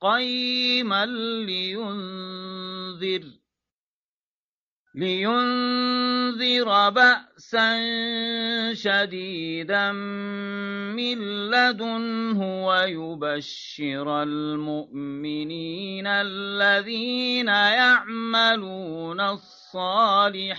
قيما لينذر لينذر بأسا شديدا من لدنه ويبشر المؤمنين الذين يعملون الصالحات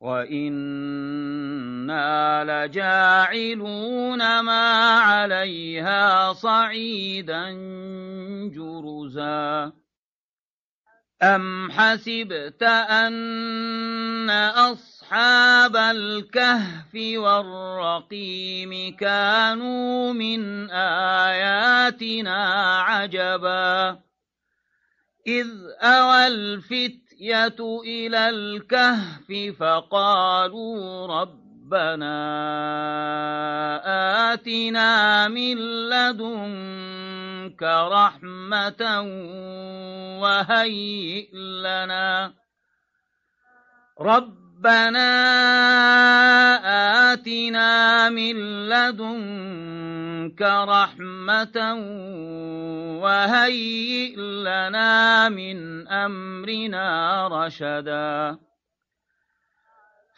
وإنا لجاعلون ما عليها صعيدا جرزا أم حسبت أن أصحاب الكهف والرقيم كانوا من آياتنا عجبا إذ أوى الفتن الفتية إلى الكهف فقالوا ربنا آتنا من لدنك رحمة وهيئ لنا. ربنا آتنا من لدنك رحمة وهيئ لنا من أمرنا رشدا.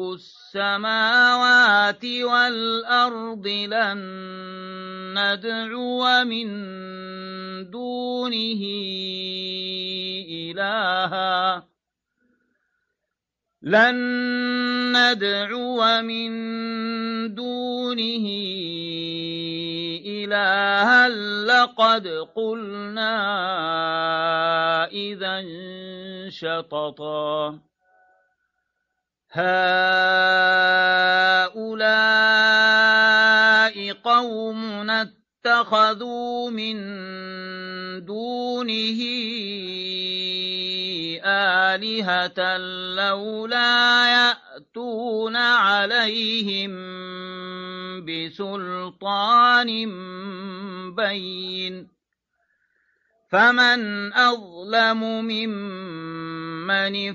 السماوات والأرض لن ندعو من دونه إلهًا لن ندعو من دونه إلها لقد قلنا إذا شططا هؤلاء قوم اتخذوا من دونه آلهة لولا يأتون عليهم بسلطان بين. فمن أظلم ممن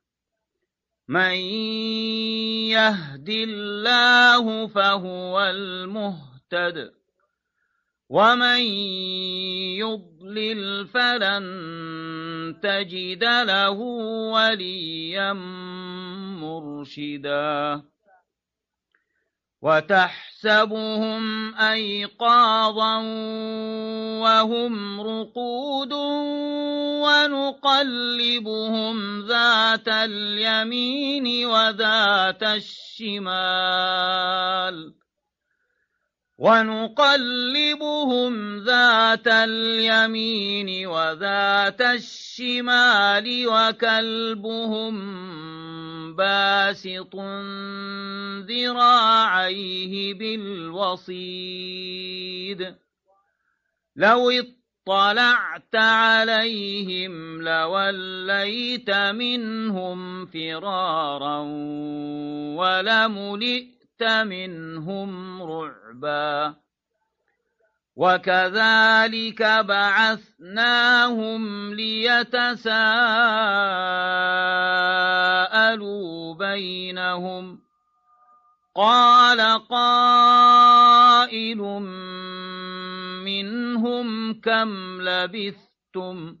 من يهد الله فهو المهتد ومن يضلل فلن تجد له وليا مرشدا وتحسبهم أيقاظا وهم رقود ونقلبهم ذات اليمين وذات الشمال ونقلبهم ذات اليمين وذات الشمال وكلبهم باسط ذراعيه بالوصيد. لو اطلعت عليهم لوليت منهم فرارا ولملئت منهم رعبا. وكذلك بعثناهم ليتساءلوا بينهم. قال قائل منهم كم لبثتم؟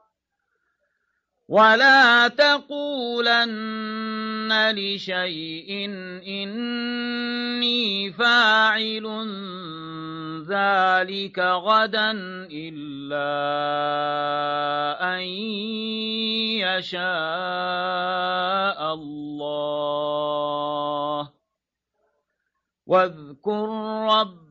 ولا تقولن لشيء إني فاعل ذلك غدا إلا أن يشاء الله واذكر رب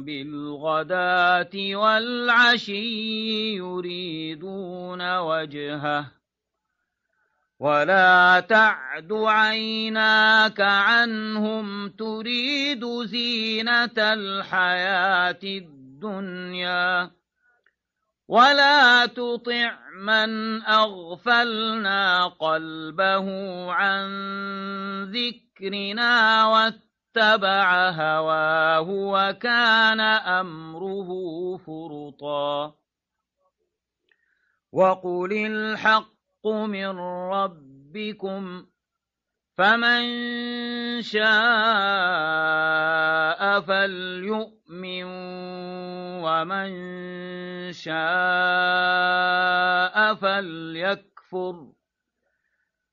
بالغداة والعشي يريدون وجهه. ولا تعد عيناك عنهم تريد زينة الحياة الدنيا. ولا تطع من أغفلنا قلبه عن ذكرنا واتقنا اتبع هواه وكان أمره فرطا. وقل الحق من ربكم فمن شاء فليؤمن ومن شاء فليكفر.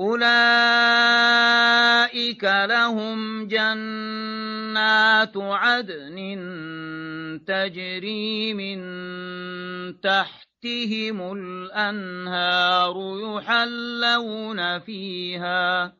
أولئك لهم جنات عدن تجري من تحتهم الأنهار يحلون فيها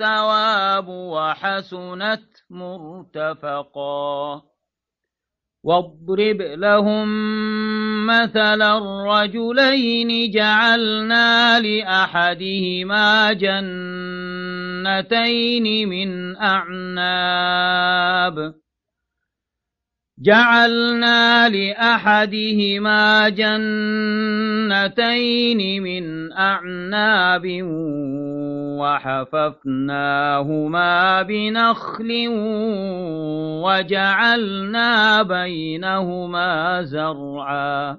الثواب وحسنت مرتفقا. واضرب لهم مثل الرجلين جعلنا لأحدهما جنتين من أعناب. جعلنا لأحدهما جنتين من أعناب وحففناهما بنخل وجعلنا بينهما زرعا.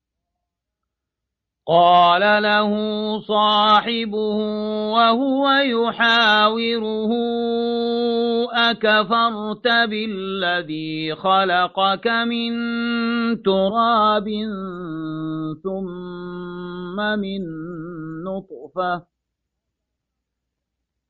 قال له صاحبه وهو يحاوره أكفرت بالذي خلقك من تراب ثم من نطفة؟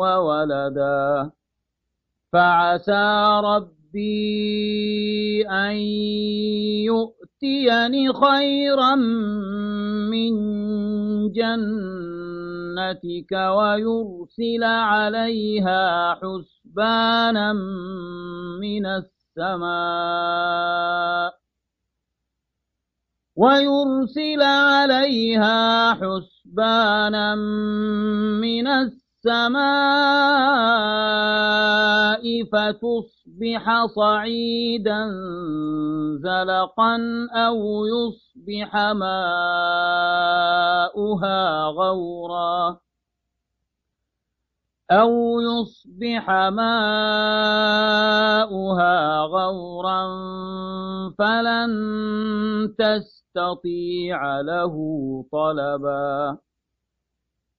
وولدا فعسى ربي أن يؤتيني خيرا من جنتك ويرسل عليها حسبانا من السماء ويرسل عليها حسبانا من السماء فتصبح صعيدا زلقا أو يصبح ماؤها غورا أو يصبح ماؤها غورا فلن تستطيع له طلبا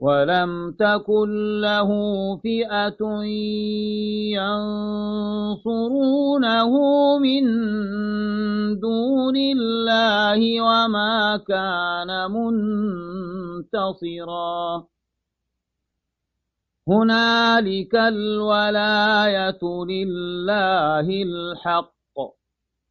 ولم تكن له فئة ينصرونه من دون الله وما كان منتصرا هنالك الولاية لله الحق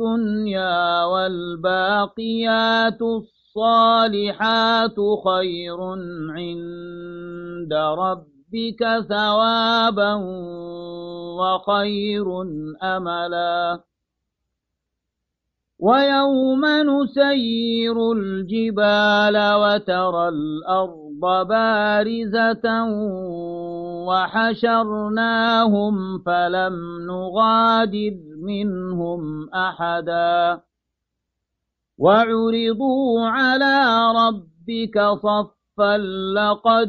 الدنيا والباقيات الصالحات خير عند ربك ثوابا وخير أملا. ويوم نسير الجبال وترى الأرض بارزة وحشرناهم فلم نغادر منهم أحدا. وعرضوا على ربك صفا لقد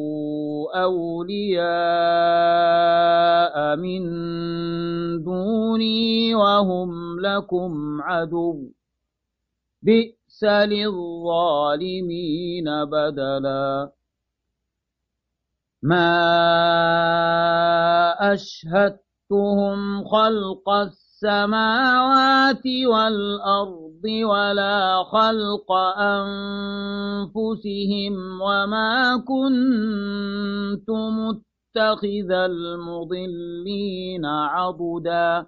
أولياء من دوني وهم لكم عدو. بئس للظالمين بدلا. ما أشهدتهم خلق السماوات والأرض ولا خلق أنفسهم وما كنت متخذ المضلين عضداً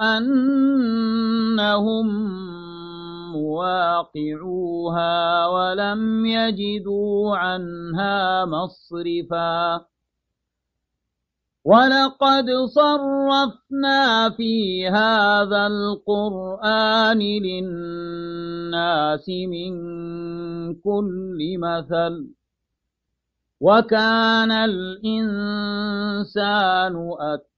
أنهم مواقعوها ولم يجدوا عنها مصرفا ولقد صرفنا في هذا القرآن للناس من كل مثل وكان الإنسان أكثر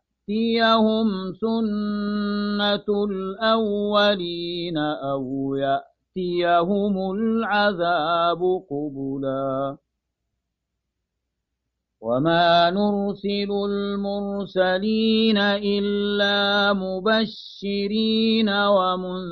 تأتيهم سنة الأولين أو يأتي يأتيهم العذاب قبلا وما نرسل المرسلين إلا مبشرين ومنذرين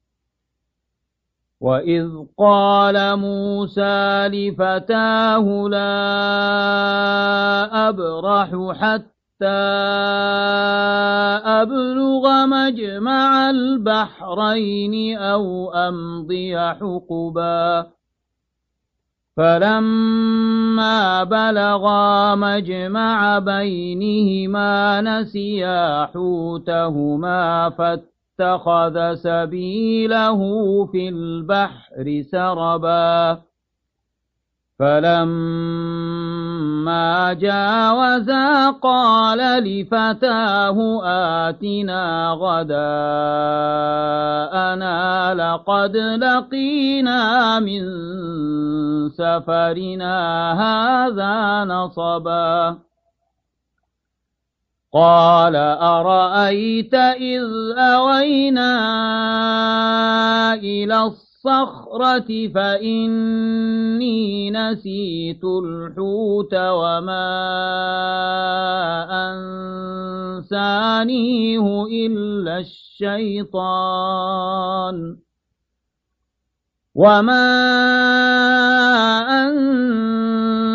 وإذ قال موسى لفتاه لا أبرح حتى أبلغ مجمع البحرين أو أمضي حقبا فلما بلغا مجمع بينهما نسيا حوتهما فاتخذ سبيله في البحر سربا. فلما جاوزا قال لفتاه آتنا غداءنا لقد لقينا من سفرنا هذا نصبا. قال أرأيت إذ أوينا إلى الصخرة فإني نسيت الحوت وما أنسانيه إلا الشيطان وما أنسانيه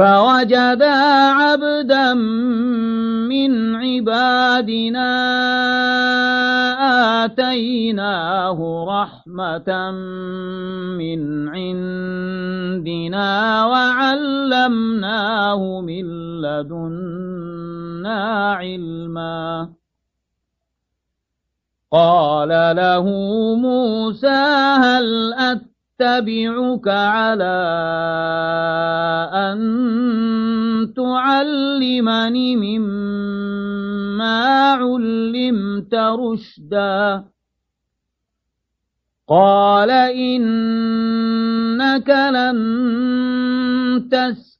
فوجدا عبدا من عبادنا آتيناه رحمة من عندنا وعلمناه من لدنا علما. قال له موسى هل أت أتبعك على أن تعلمني مما علمت رشدا. قال إنك لن تس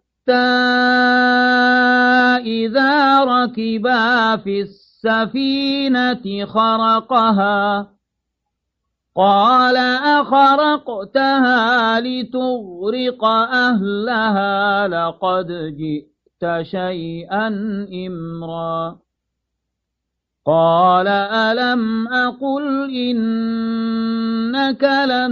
إذا ركبا في السفينة خرقها. قال أخرقتها لتغرق أهلها لقد جئت شيئا إمرا. قال ألم أقل إنك لن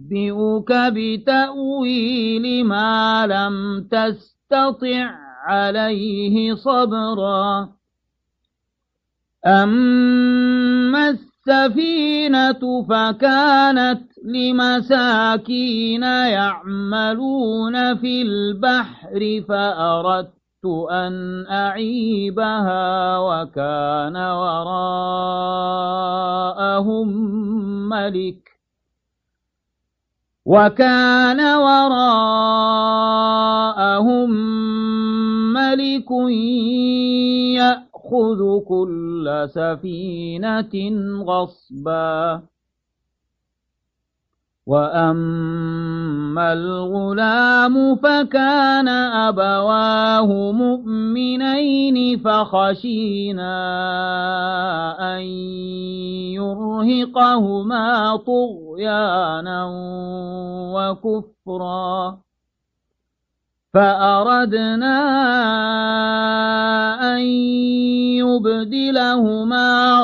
سأنبئك بتأويل ما لم تستطع عليه صبرا أما السفينة فكانت لمساكين يعملون في البحر فأردت أن أعيبها وكان وراءهم ملك وكان وراءهم ملك يأخذ كل سفينة غصبا. وأما الغلام فكان أبواه مؤمنين فخشينا أن يرهقهما طغيانا وكفرا فأردنا أن يبدلهما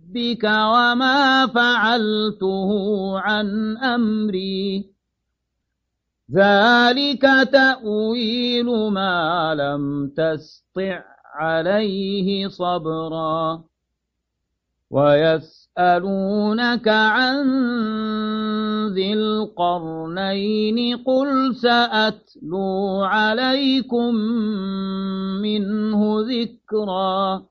وما فعلته عن أمري. ذلك تأويل ما لم تستع عليه صبرا. ويسألونك عن ذي القرنين قل سأتلو عليكم منه ذكرا.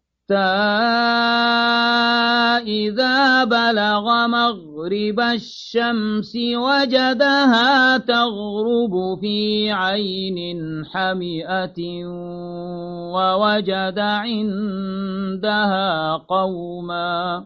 إذا بلغ مغرب الشمس وجدها تغرب في عين حمئة ووجد عندها قوما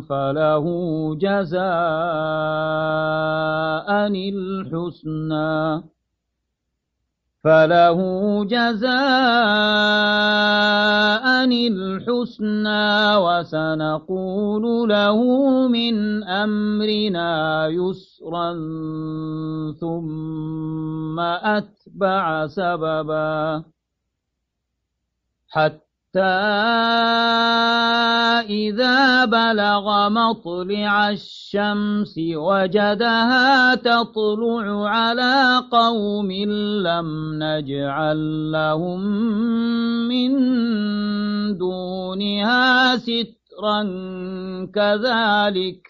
فله جزاء الحسنى. فله جزاء الحسنى وسنقول له من أمرنا يسرا ثم أتبع سببا. حتى إذا بلغ مطلع الشمس وجدها تطلع على قوم لم نجعل لهم من دونها سترا كذلك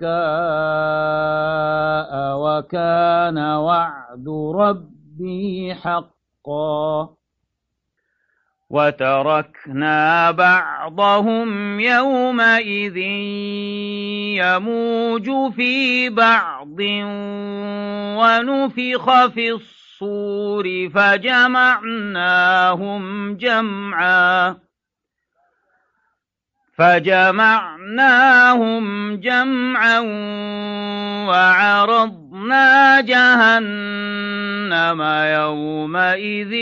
دكاء وكان وعد ربي حقا. وتركنا بعضهم يومئذ يموج في بعض ونفخ في الصور فجمعناهم جمعا. فجمعناهم جمعا وعرضنا جهنم يومئذ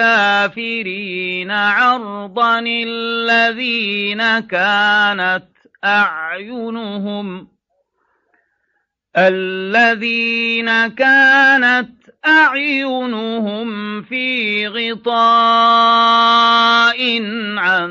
للكافرين عرضا الذين كانت أعينهم الذين كانت أعينهم في غطاء عن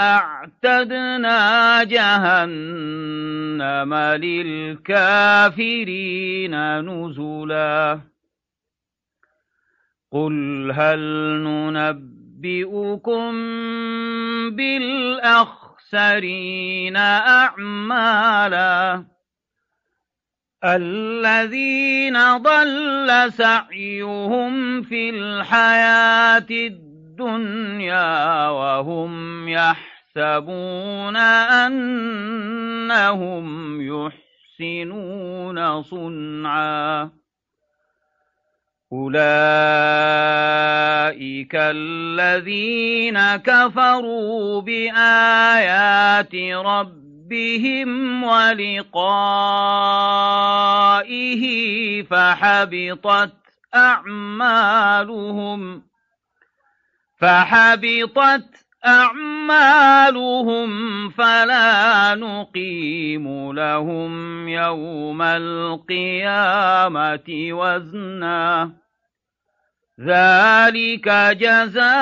أعتدنا جهنم للكافرين نزلا قل هل ننبئكم بالأخسرين أعمالا الذين ضل سعيهم في الحياة الدنيا وهم يحسبون أنهم يحسنون صنعا. أولئك الذين كفروا بآيات ربهم ولقائه فحبطت أعمالهم. فحبطت أعمالهم فلا نقيم لهم يوم القيامة وزنا. ذلك جزاؤهم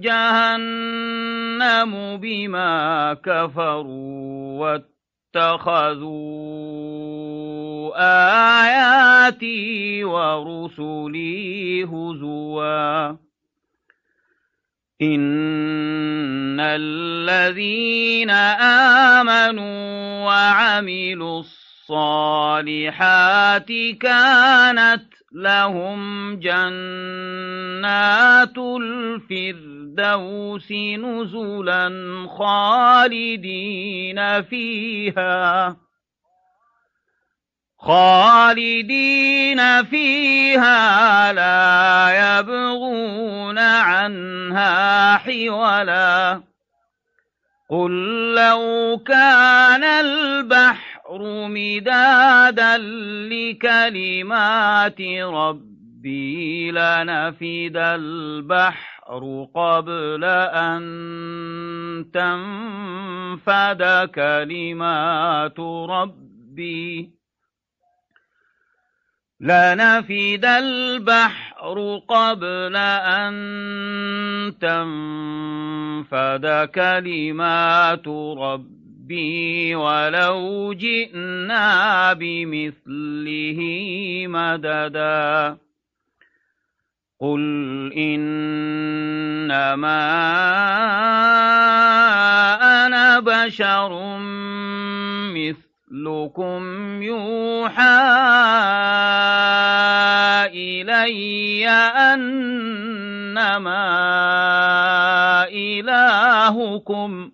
جهنم بما كفروا. واتخذوا آياتي ورسلي هزوا. إن الذين آمنوا وعملوا الصالحات كانت لهم جنات الفردوس نزلا خالدين فيها خالدين فيها لا يبغون عنها حولا. قل لو كان البحر مدادا لكلمات ربي لنفد البحر قبل أن تنفد كلمات ربي لنفد البحر قبل أن تنفد كلمات ربي ولو جئنا بمثله مددا قل إنما أنا بشر مثلكم يوحى إلي أنما إلهكم